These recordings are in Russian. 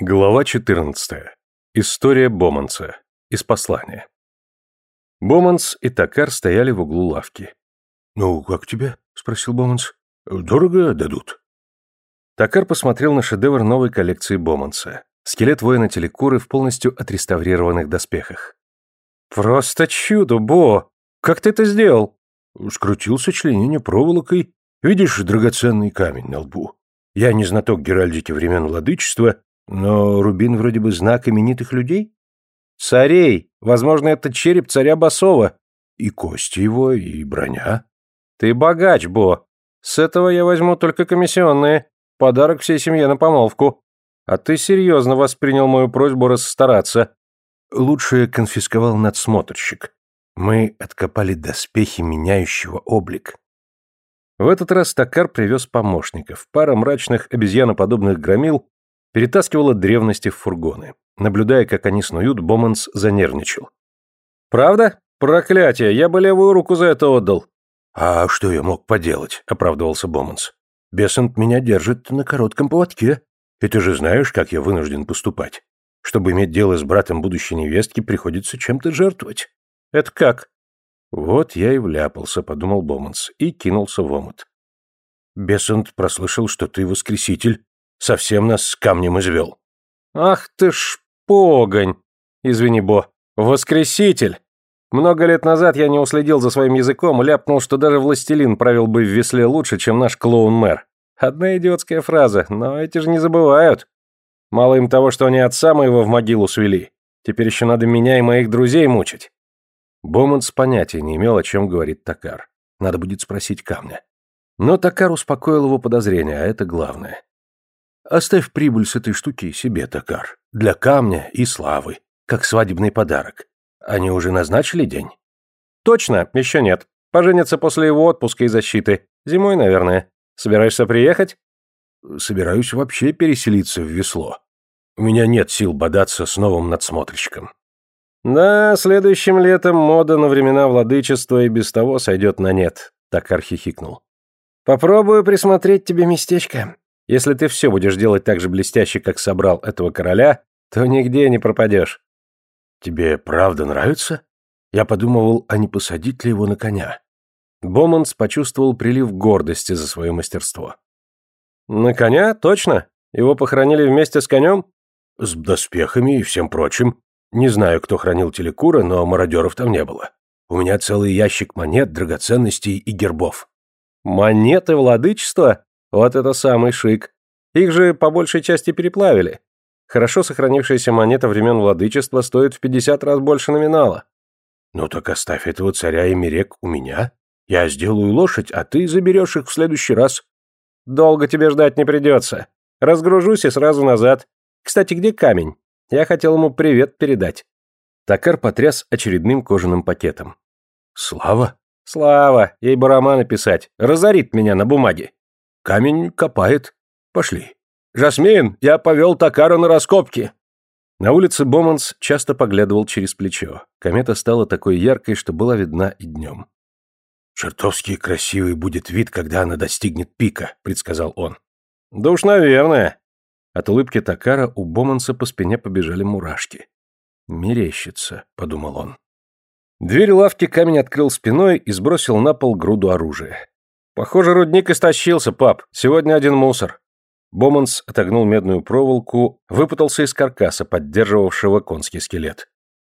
Глава 14. История Боманса. Из послания. Боманс и Токар стояли в углу лавки. «Ну, как тебе?» — спросил Боманс. «Дорого дадут?» Токар посмотрел на шедевр новой коллекции Боманса. Скелет воина телекуры в полностью отреставрированных доспехах. «Просто чудо, Бо! Как ты это сделал?» Скрутил сочленение проволокой. Видишь драгоценный камень на лбу? Я не знаток геральдики времен владычества, но рубин вроде бы знак именитых людей? Царей! Возможно, это череп царя Басова. И кости его, и броня. Ты богач, Бо. С этого я возьму только комиссионные. Подарок всей семье на помолвку. А ты серьезно воспринял мою просьбу расстараться. Лучше конфисковал надсмотрщик. Мы откопали доспехи меняющего облик. В этот раз Токар привез помощников, пара мрачных обезьяноподобных громил перетаскивала древности в фургоны. Наблюдая, как они снуют, Боманс занервничал. «Правда? Проклятие, я бы левую руку за это отдал». «А что я мог поделать?» — оправдывался Боманс. «Бесант меня держит на коротком поводке. И ты же знаешь, как я вынужден поступать. Чтобы иметь дело с братом будущей невестки, приходится чем-то жертвовать». «Это как?» «Вот я и вляпался», — подумал Боманс, и кинулся в омут. «Бесант прослышал, что ты воскреситель, Совсем нас с камнем извел. Ах ты ж погонь! Извини, Бо. Воскреситель! Много лет назад я не уследил за своим языком и ляпнул, что даже властелин правил бы в весле лучше, чем наш клоун-мэр. Одна идиотская фраза, но эти же не забывают. Мало им того, что они отца моего в могилу свели. Теперь еще надо меня и моих друзей мучить. Боманс понятия не имел, о чем говорит Такар. Надо будет спросить камня. Но Такар успокоил его подозрения, а это главное. Оставь прибыль с этой штуки себе, Токар. Для камня и славы. Как свадебный подарок. Они уже назначили день? Точно, еще нет. Поженятся после его отпуска и защиты. Зимой, наверное. Собираешься приехать? Собираюсь вообще переселиться в весло. У меня нет сил бодаться с новым надсмотрщиком. Да, следующим летом мода на времена владычества и без того сойдет на нет, Токар хихикнул. Попробую присмотреть тебе местечко. Если ты все будешь делать так же блестяще, как собрал этого короля, то нигде не пропадешь. Тебе правда нравится? Я подумывал, а не посадить ли его на коня. Боманс почувствовал прилив гордости за свое мастерство. На коня? Точно? Его похоронили вместе с конем? С доспехами и всем прочим. Не знаю, кто хранил телекура, но мародеров там не было. У меня целый ящик монет, драгоценностей и гербов. Монеты владычества? Вот это самый шик. Их же по большей части переплавили. Хорошо сохранившаяся монета времен владычества стоит в 50 раз больше номинала. Ну так оставь этого царя и мерек у меня. Я сделаю лошадь, а ты заберешь их в следующий раз. Долго тебе ждать не придется. Разгружусь и сразу назад. Кстати, где камень? Я хотел ему привет передать. Токар потряс очередным кожаным пакетом. Слава? Слава, ей бы роман написать. Разорит меня на бумаге. Камень копает. Пошли. Жасмин, я повел Такара на раскопки. На улице Боманс часто поглядывал через плечо. Комета стала такой яркой, что была видна и днем. «Чертовски красивый будет вид, когда она достигнет пика», — предсказал он. «Да уж, наверное». От улыбки Такара у Боманса по спине побежали мурашки. «Мерещится», — подумал он. Дверь лавки камень открыл спиной и сбросил на пол груду оружия. «Похоже, рудник истощился, пап. Сегодня один мусор». Боманс отогнул медную проволоку, выпутался из каркаса, поддерживавшего конский скелет.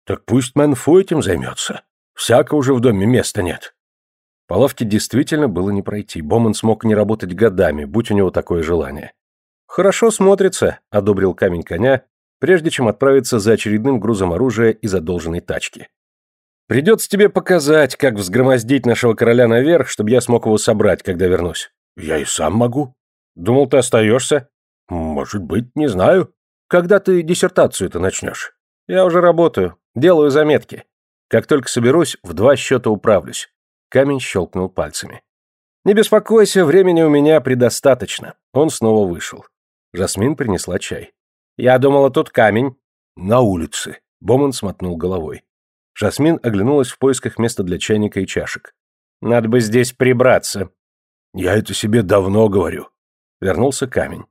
«Так пусть Мэнфу этим займется. Всяко уже в доме места нет». По лавке действительно было не пройти. Боман смог не работать годами, будь у него такое желание. «Хорошо смотрится», — одобрил камень коня, прежде чем отправиться за очередным грузом оружия из одолженной тачки. Придется тебе показать, как взгромоздить нашего короля наверх, чтобы я смог его собрать, когда вернусь. Я и сам могу. Думал, ты остаешься? Может быть, не знаю. Когда ты диссертацию-то начнешь? Я уже работаю, делаю заметки. Как только соберусь, в два счета управлюсь. Камень щелкнул пальцами. Не беспокойся, времени у меня предостаточно. Он снова вышел. Жасмин принесла чай. Я думала, тут камень. На улице. Боман смотнул головой. Жасмин оглянулась в поисках места для чайника и чашек. «Надо бы здесь прибраться». «Я это себе давно говорю». Вернулся камень.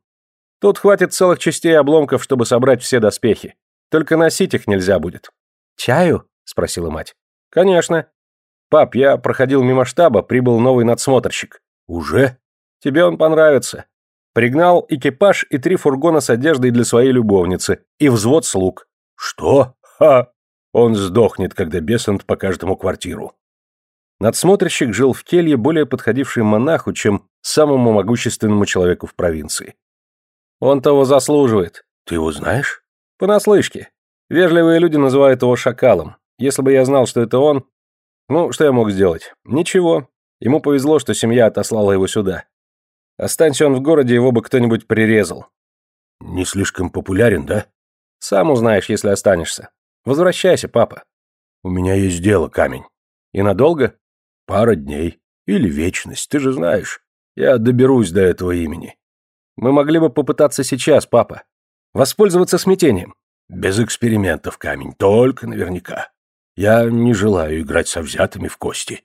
Тут хватит целых частей обломков, чтобы собрать все доспехи. Только носить их нельзя будет». «Чаю?» — спросила мать. «Конечно. Пап, я проходил мимо штаба, прибыл новый надсмотрщик». «Уже?» «Тебе он понравится. Пригнал экипаж и три фургона с одеждой для своей любовницы и взвод слуг». «Что? Ха! Он сдохнет, когда Бесант покажет ему квартиру». Надсмотрщик жил в келье, более подходившей монаху, чем самому могущественному человеку в провинции. Он того заслуживает. Ты его знаешь? Понаслышке. Вежливые люди называют его шакалом. Если бы я знал, что это он... Ну, что я мог сделать? Ничего. Ему повезло, что семья отослала его сюда. Останься он в городе, его бы кто-нибудь прирезал. Не слишком популярен, да? Сам узнаешь, если останешься. Возвращайся, папа. У меня есть дело, камень. И надолго? Пара дней. Или вечность, ты же знаешь. Я доберусь до этого имени. Мы могли бы попытаться сейчас, папа. Воспользоваться смятением. Без экспериментов, камень, только наверняка. Я не желаю играть со взятыми в кости.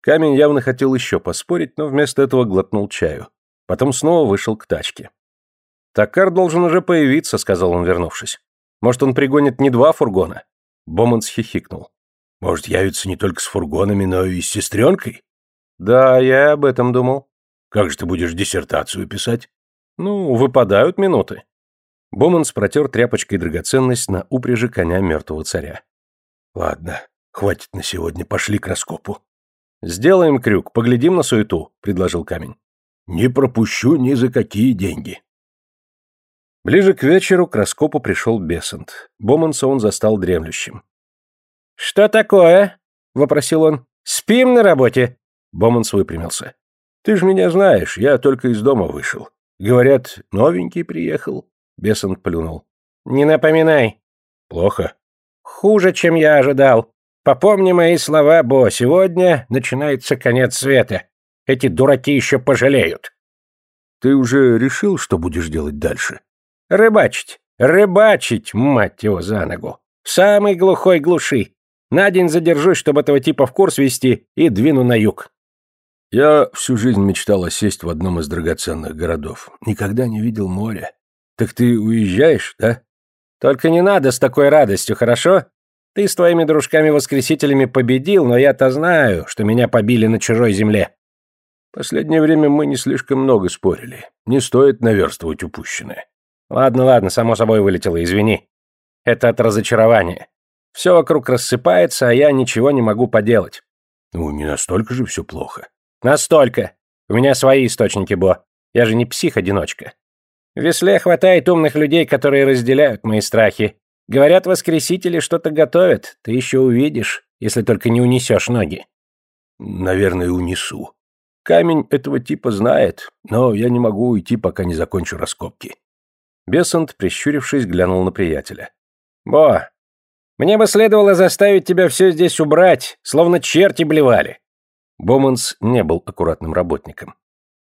Камень явно хотел еще поспорить, но вместо этого глотнул чаю. Потом снова вышел к тачке. «Такар должен уже появиться», — сказал он, вернувшись. «Может, он пригонит не два фургона?» Боманс хихикнул. Может, явится не только с фургонами, но и с сестренкой? Да, я об этом думал. Как же ты будешь диссертацию писать? Ну, выпадают минуты. Боманс протер тряпочкой драгоценность на упряжи коня мертвого царя. Ладно, хватит на сегодня, пошли к раскопу. Сделаем крюк, поглядим на суету, предложил камень. Не пропущу ни за какие деньги. Ближе к вечеру к раскопу пришел Бесант. Боманса он застал дремлющим. «Что такое?» — вопросил он. «Спим на работе?» Боманс выпрямился. «Ты же меня знаешь, я только из дома вышел. Говорят, новенький приехал». Бесант плюнул. «Не напоминай». «Плохо?» «Хуже, чем я ожидал. Попомни мои слова, Бо, сегодня начинается конец света. Эти дураки еще пожалеют». «Ты уже решил, что будешь делать дальше?» «Рыбачить. Рыбачить, мать его, за ногу. В самой глухой глуши. На день задержусь, чтобы этого типа в курс вести, и двину на юг. Я всю жизнь мечтал осесть в одном из драгоценных городов. Никогда не видел моря. Так ты уезжаешь, да? Только не надо с такой радостью, хорошо? Ты с твоими дружками-воскресителями победил, но я-то знаю, что меня побили на чужой земле. Последнее время мы не слишком много спорили. Не стоит наверстывать упущенное. Ладно, ладно, само собой вылетело, извини. Это от разочарования. Все вокруг рассыпается, а я ничего не могу поделать. Ну, не настолько же все плохо. Настолько. У меня свои источники, Бо. Я же не псих-одиночка. В Весле хватает умных людей, которые разделяют мои страхи. Говорят, воскресители что-то готовят. Ты еще увидишь, если только не унесешь ноги. Наверное, унесу. Камень этого типа знает, но я не могу уйти, пока не закончу раскопки. Бесант, прищурившись, глянул на приятеля. «Бо, мне бы следовало заставить тебя все здесь убрать, словно черти блевали». Боманс не был аккуратным работником.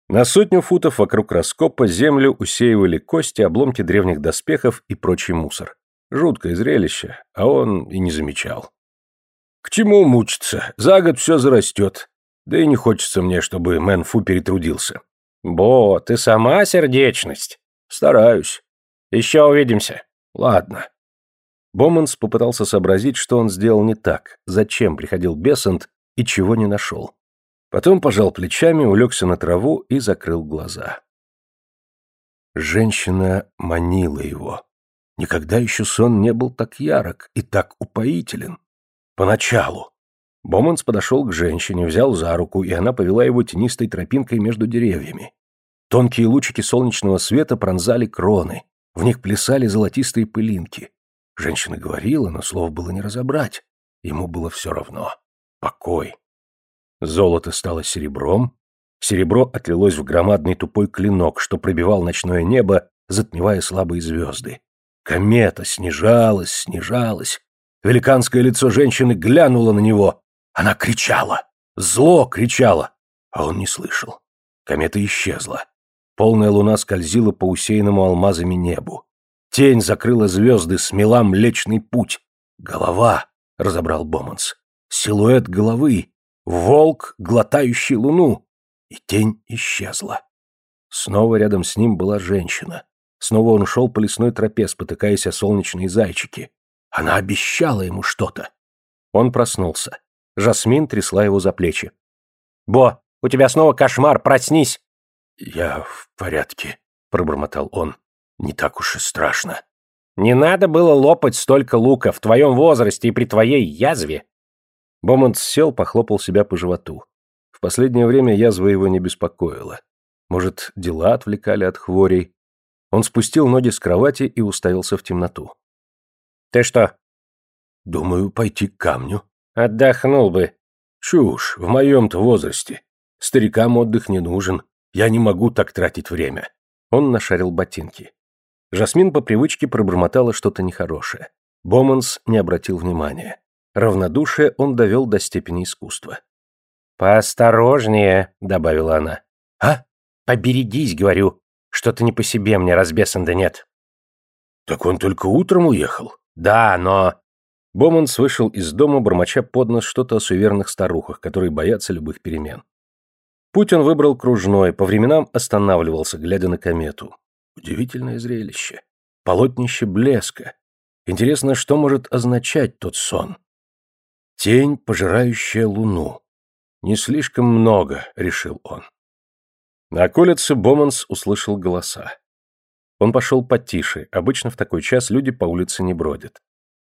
На сотню футов вокруг раскопа землю усеивали кости, обломки древних доспехов и прочий мусор. Жуткое зрелище, а он и не замечал. «К чему мучиться? За год все зарастет. Да и не хочется мне, чтобы Мэн Фу перетрудился». «Бо, ты сама сердечность?» «Стараюсь». «Еще увидимся». «Ладно». Боманс попытался сообразить, что он сделал не так, зачем приходил Бессент и чего не нашел. Потом пожал плечами, улегся на траву и закрыл глаза. Женщина манила его. Никогда еще сон не был так ярок и так упоителен. Поначалу. Боманс подошел к женщине, взял за руку, и она повела его тенистой тропинкой между деревьями. Тонкие лучики солнечного света пронзали кроны, в них плясали золотистые пылинки. Женщина говорила, но слов было не разобрать. Ему было все равно. Покой. Золото стало серебром, серебро отлилось в громадный тупой клинок, что пробивал ночное небо, затмевая слабые звезды. Комета снижалась, снижалась. Великанское лицо женщины глянуло на него. Она кричала. Зло кричала. А он не слышал. Комета исчезла. Полная луна скользила по усеянному алмазами небу. Тень закрыла звезды, смела млечный путь. Голова, разобрал Боманс. Силуэт головы. Волк, глотающий луну. И тень исчезла. Снова рядом с ним была женщина. Снова он шел по лесной тропе, спотыкаясь о солнечные зайчики. Она обещала ему что-то. Он проснулся. Жасмин трясла его за плечи. «Бо, у тебя снова кошмар, проснись!» «Я в порядке», — пробормотал он. «Не так уж и страшно». «Не надо было лопать столько лука в твоем возрасте и при твоей язве!» Бомонд сел, похлопал себя по животу. В последнее время язва его не беспокоила. Может, дела отвлекали от хворей. Он спустил ноги с кровати и уставился в темноту. «Ты что?» «Думаю, пойти к камню». «Отдохнул бы». «Чушь, в моем-то возрасте. Старикам отдых не нужен. Я не могу так тратить время». Он нашарил ботинки. Жасмин по привычке пробормотала что-то нехорошее. Боманс не обратил внимания. Равнодушие он довел до степени искусства. «Поосторожнее», — добавила она. «А? Поберегись, говорю. Что-то не по себе мне, разбесан нет». «Так он только утром уехал?» «Да, но...» Боманс вышел из дома, бормоча под нос что-то о суверенных старухах, которые боятся любых перемен. Путь он выбрал кружной, по временам останавливался, глядя на комету. Удивительное зрелище. Полотнище блеска. Интересно, что может означать тот сон? Тень, пожирающая луну. Не слишком много, решил он. На околице Боманс услышал голоса. Он пошел потише, обычно в такой час люди по улице не бродят.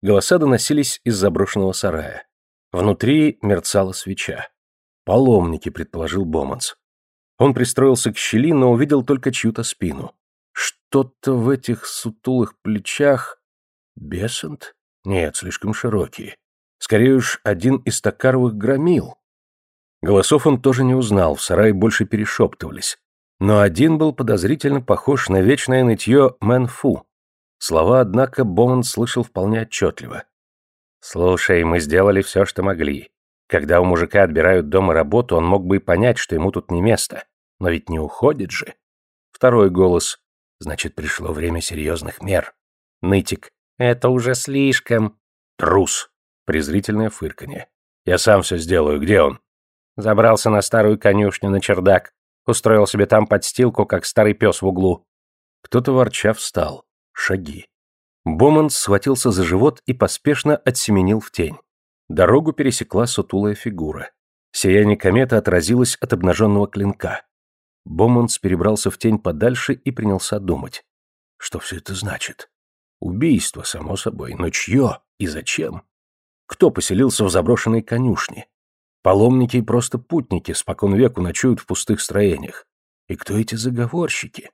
Голоса доносились из заброшенного сарая. Внутри мерцала свеча. Паломники, предположил Боманс. Он пристроился к щели, но увидел только чью-то спину. Что-то в этих сутулых плечах... Бесент? Нет, слишком широкие. Скорее уж, один из токаровых громил. Голосов он тоже не узнал, в сарае больше перешептывались. Но один был подозрительно похож на вечное нытье Мэнфу. Слова, однако, Боман слышал вполне отчетливо. «Слушай, мы сделали все, что могли. Когда у мужика отбирают дома работу, он мог бы и понять, что ему тут не место. Но ведь не уходит же». Второй голос. «Значит, пришло время серьезных мер». Нытик. «Это уже слишком». Трус. Презрительное фырканье. «Я сам все сделаю. Где он?» Забрался на старую конюшню на чердак. Устроил себе там подстилку, как старый пес в углу. Кто-то ворча встал. Шаги. Боман схватился за живот и поспешно отсеменил в тень. Дорогу пересекла сутулая фигура. Сияние кометы отразилось от обнаженного клинка. Боманс перебрался в тень подальше и принялся думать. Что все это значит? Убийство, само собой, но чье и зачем? Кто поселился в заброшенной конюшне? Паломники и просто путники спокон веку ночуют в пустых строениях. И кто эти заговорщики?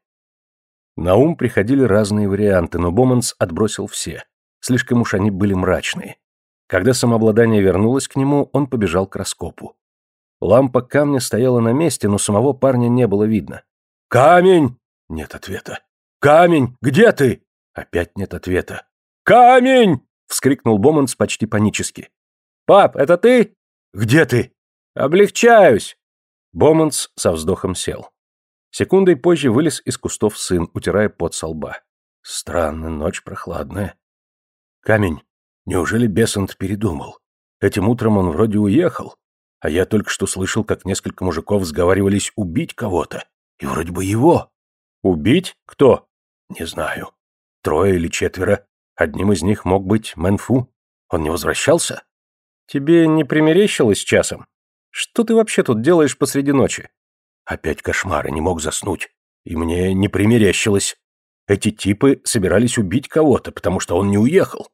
На ум приходили разные варианты, но Боманс отбросил все. Слишком уж они были мрачные. Когда самообладание вернулось к нему, он побежал к раскопу. Лампа камня стояла на месте, но самого парня не было видно. «Камень!» Нет ответа. «Камень! Где ты?» Опять нет ответа. «Камень!» — вскрикнул Боманс почти панически. «Пап, это ты?» «Где ты?» «Облегчаюсь!» Боманс со вздохом сел. Секундой позже вылез из кустов сын, утирая пот со лба. Странно, ночь прохладная. Камень. Неужели Бесант передумал? Этим утром он вроде уехал, а я только что слышал, как несколько мужиков сговаривались убить кого-то. И вроде бы его. Убить? Кто? Не знаю. Трое или четверо. Одним из них мог быть Мэнфу. Он не возвращался? Тебе не примерещилось часом? Что ты вообще тут делаешь посреди ночи? Опять кошмары, не мог заснуть. И мне не примерещилось. Эти типы собирались убить кого-то, потому что он не уехал.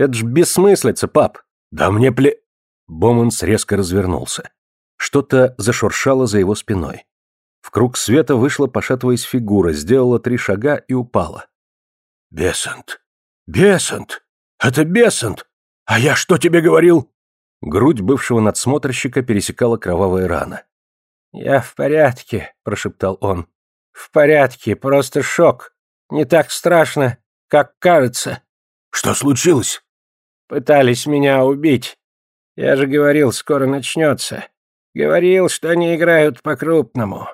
Это ж бессмыслица, пап. Да мне пле... Боманс резко развернулся. Что-то зашуршало за его спиной. В круг света вышла, пошатываясь фигура, сделала три шага и упала. «Бесант! «Бесант! Это Бесант! А я что тебе говорил?» Грудь бывшего надсмотрщика пересекала кровавая рана. «Я в порядке», — прошептал он. «В порядке, просто шок. Не так страшно, как кажется». «Что случилось?» «Пытались меня убить. Я же говорил, скоро начнется. Говорил, что они играют по-крупному.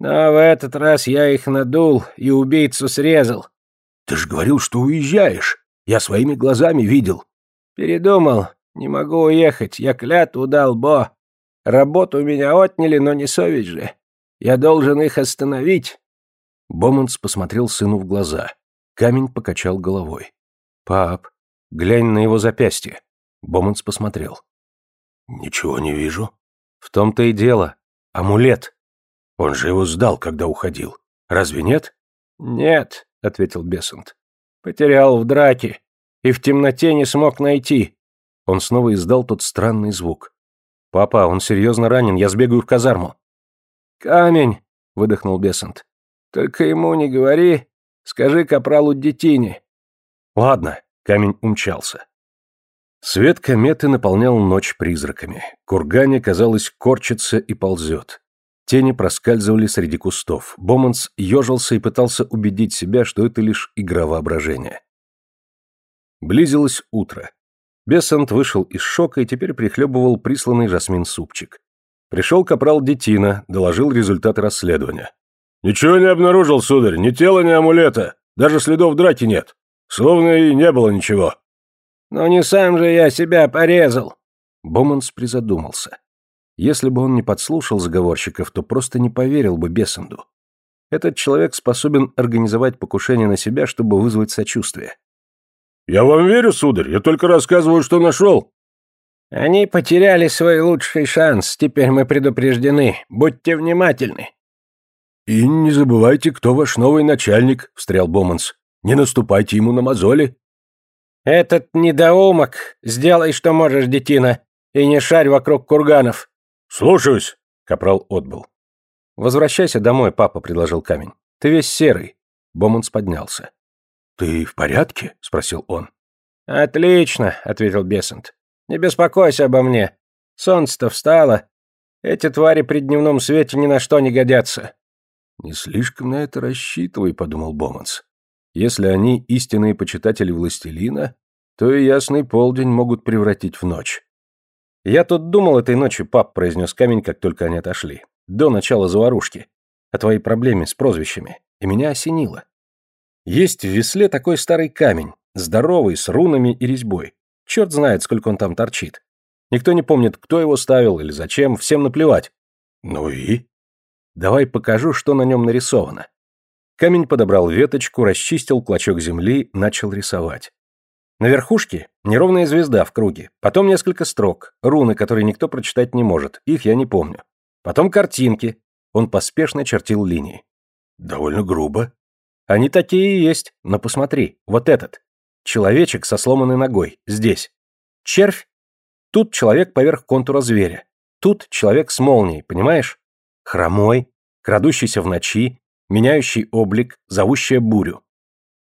Но в этот раз я их надул и убийцу срезал. Ты же говорил, что уезжаешь. Я своими глазами видел. Передумал. Не могу уехать. Я клятву дал, Бо. Работу меня отняли, но не совесть же. Я должен их остановить. Боманс посмотрел сыну в глаза. Камень покачал головой. «Пап, глянь на его запястье». Боманс посмотрел. «Ничего не вижу». «В том-то и дело. Амулет. Он же его сдал, когда уходил. Разве нет?» «Нет», — ответил Бесант. «Потерял в драке и в темноте не смог найти». Он снова издал тот странный звук. «Папа, он серьезно ранен, я сбегаю в казарму». «Камень», — выдохнул Бесант. «Только ему не говори, скажи капралу Детине». «Ладно», — камень умчался. Свет кометы наполнял ночь призраками. Кургане, казалось, корчится и ползет. Тени проскальзывали среди кустов. Боманс ежился и пытался убедить себя, что это лишь игра воображения. Близилось утро. Бессант вышел из шока и теперь прихлебывал присланный Жасмин супчик. Пришел капрал Детина, доложил результаты расследования. «Ничего не обнаружил, сударь, ни тела, ни амулета. Даже следов драки нет. Словно и не было ничего». «Но не сам же я себя порезал». Боманс призадумался. Если бы он не подслушал заговорщиков, то просто не поверил бы Бессенду. Этот человек способен организовать покушение на себя, чтобы вызвать сочувствие. «Я вам верю, сударь, я только рассказываю, что нашел». «Они потеряли свой лучший шанс, теперь мы предупреждены. Будьте внимательны». «И не забывайте, кто ваш новый начальник», — встрял Боманс. «Не наступайте ему на мозоли». «Этот недоумок, сделай, что можешь, детина, и не шарь вокруг курганов». «Слушаюсь», — капрал отбыл. «Возвращайся домой, папа», — предложил камень. «Ты весь серый». Боманс поднялся. «Ты в порядке?» — спросил он. «Отлично», — ответил Бесент. «Не беспокойся обо мне. Солнце-то встало. Эти твари при дневном свете ни на что не годятся». «Не слишком на это рассчитывай», — подумал Боманс. «Если они истинные почитатели властелина, то и ясный полдень могут превратить в ночь». «Я тут думал этой ночью, пап», — произнес камень, как только они отошли. «До начала заварушки. О твоей проблеме с прозвищами. И меня осенило. Есть в весле такой старый камень, здоровый, с рунами и резьбой. Черт знает, сколько он там торчит. Никто не помнит, кто его ставил или зачем, всем наплевать. Ну и? Давай покажу, что на нем нарисовано. Камень подобрал веточку, расчистил клочок земли, начал рисовать. На верхушке неровная звезда в круге, потом несколько строк, руны, которые никто прочитать не может, их я не помню. Потом картинки. Он поспешно чертил линии. Довольно грубо, они такие и есть, но посмотри, вот этот. Человечек со сломанной ногой, здесь. Червь. Тут человек поверх контура зверя. Тут человек с молнией, понимаешь? Хромой, крадущийся в ночи, меняющий облик, зовущая бурю.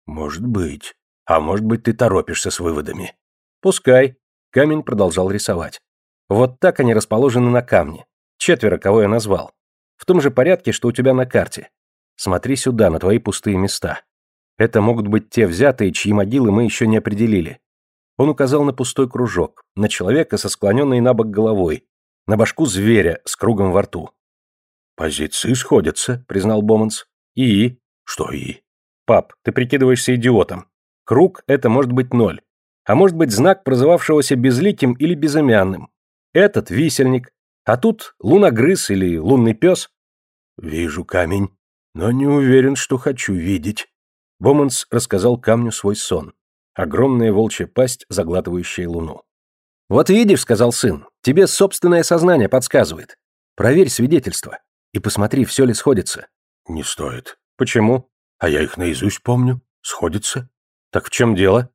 Может быть. А может быть, ты торопишься с выводами. Пускай. Камень продолжал рисовать. Вот так они расположены на камне. Четверо, кого я назвал. В том же порядке, что у тебя на карте. Смотри сюда, на твои пустые места. Это могут быть те взятые, чьи могилы мы еще не определили. Он указал на пустой кружок, на человека со склоненной на бок головой, на башку зверя с кругом во рту. «Позиции сходятся», — признал Боманс. «И?» «Что «и»?» «Пап, ты прикидываешься идиотом. Круг — это может быть ноль. А может быть знак прозывавшегося безликим или безымянным. Этот — висельник. А тут луногрыз или лунный пес». «Вижу камень но не уверен, что хочу видеть. Боманс рассказал камню свой сон. Огромная волчья пасть, заглатывающая луну. «Вот видишь», — сказал сын, — «тебе собственное сознание подсказывает. Проверь свидетельства и посмотри, все ли сходится». «Не стоит». «Почему?» «А я их наизусть помню. Сходится». «Так в чем дело?»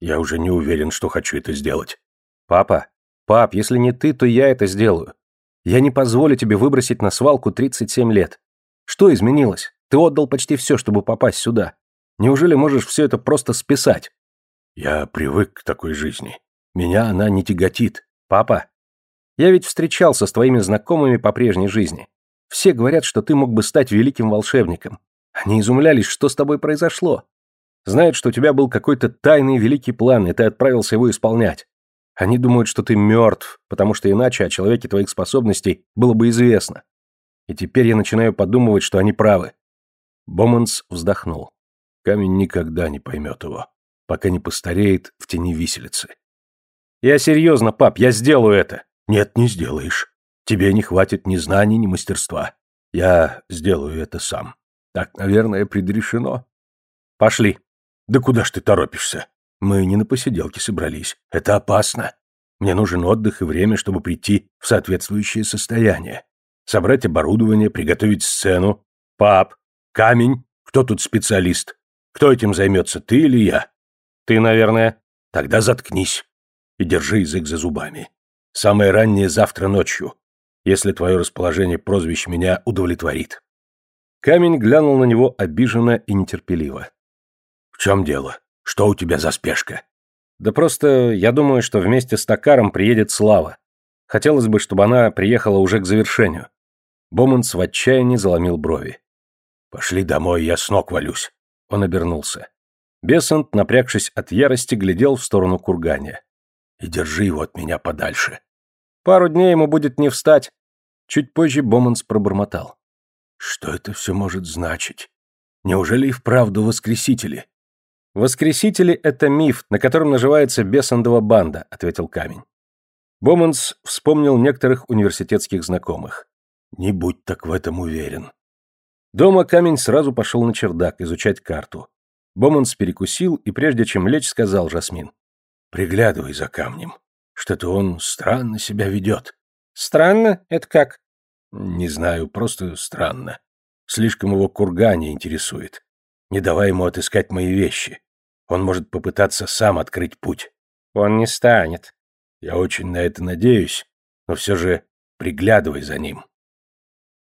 «Я уже не уверен, что хочу это сделать». «Папа, пап, если не ты, то я это сделаю. Я не позволю тебе выбросить на свалку 37 лет. Что изменилось? Ты отдал почти все, чтобы попасть сюда. Неужели можешь все это просто списать? Я привык к такой жизни. Меня она не тяготит. Папа, я ведь встречался с твоими знакомыми по прежней жизни. Все говорят, что ты мог бы стать великим волшебником. Они изумлялись, что с тобой произошло. Знают, что у тебя был какой-то тайный великий план, и ты отправился его исполнять. Они думают, что ты мертв, потому что иначе о человеке твоих способностей было бы известно. И теперь я начинаю подумывать, что они правы. Боманс вздохнул. Камень никогда не поймет его, пока не постареет в тени виселицы. Я серьезно, пап, я сделаю это. Нет, не сделаешь. Тебе не хватит ни знаний, ни мастерства. Я сделаю это сам. Так, наверное, предрешено. Пошли. Да куда ж ты торопишься? Мы не на посиделке собрались. Это опасно. Мне нужен отдых и время, чтобы прийти в соответствующее состояние. Собрать оборудование, приготовить сцену. Пап, камень, кто тут специалист? Кто этим займется, ты или я? Ты, наверное. Тогда заткнись и держи язык за зубами. Самое раннее завтра ночью, если твое расположение прозвищ меня удовлетворит. Камень глянул на него обиженно и нетерпеливо. В чем дело? Что у тебя за спешка? Да просто я думаю, что вместе с Токаром приедет Слава. Хотелось бы, чтобы она приехала уже к завершению. Боманс в отчаянии заломил брови. «Пошли домой, я с ног валюсь». Он обернулся. Бесант, напрягшись от ярости, глядел в сторону кургания. «И держи его от меня подальше». «Пару дней ему будет не встать». Чуть позже Боманс пробормотал. «Что это все может значить? Неужели и вправду воскресители?» «Воскресители — это миф, на котором наживается бесандова банда», — ответил камень. Боманс вспомнил некоторых университетских знакомых. «Не будь так в этом уверен». Дома камень сразу пошел на чердак изучать карту. Боманс перекусил и, прежде чем лечь, сказал Жасмин. «Приглядывай за камнем. Что-то он странно себя ведет». «Странно? Это как?» «Не знаю, просто странно. Слишком его кургане интересует. Не давай ему отыскать мои вещи. Он может попытаться сам открыть путь». «Он не станет». «Я очень на это надеюсь, но все же приглядывай за ним».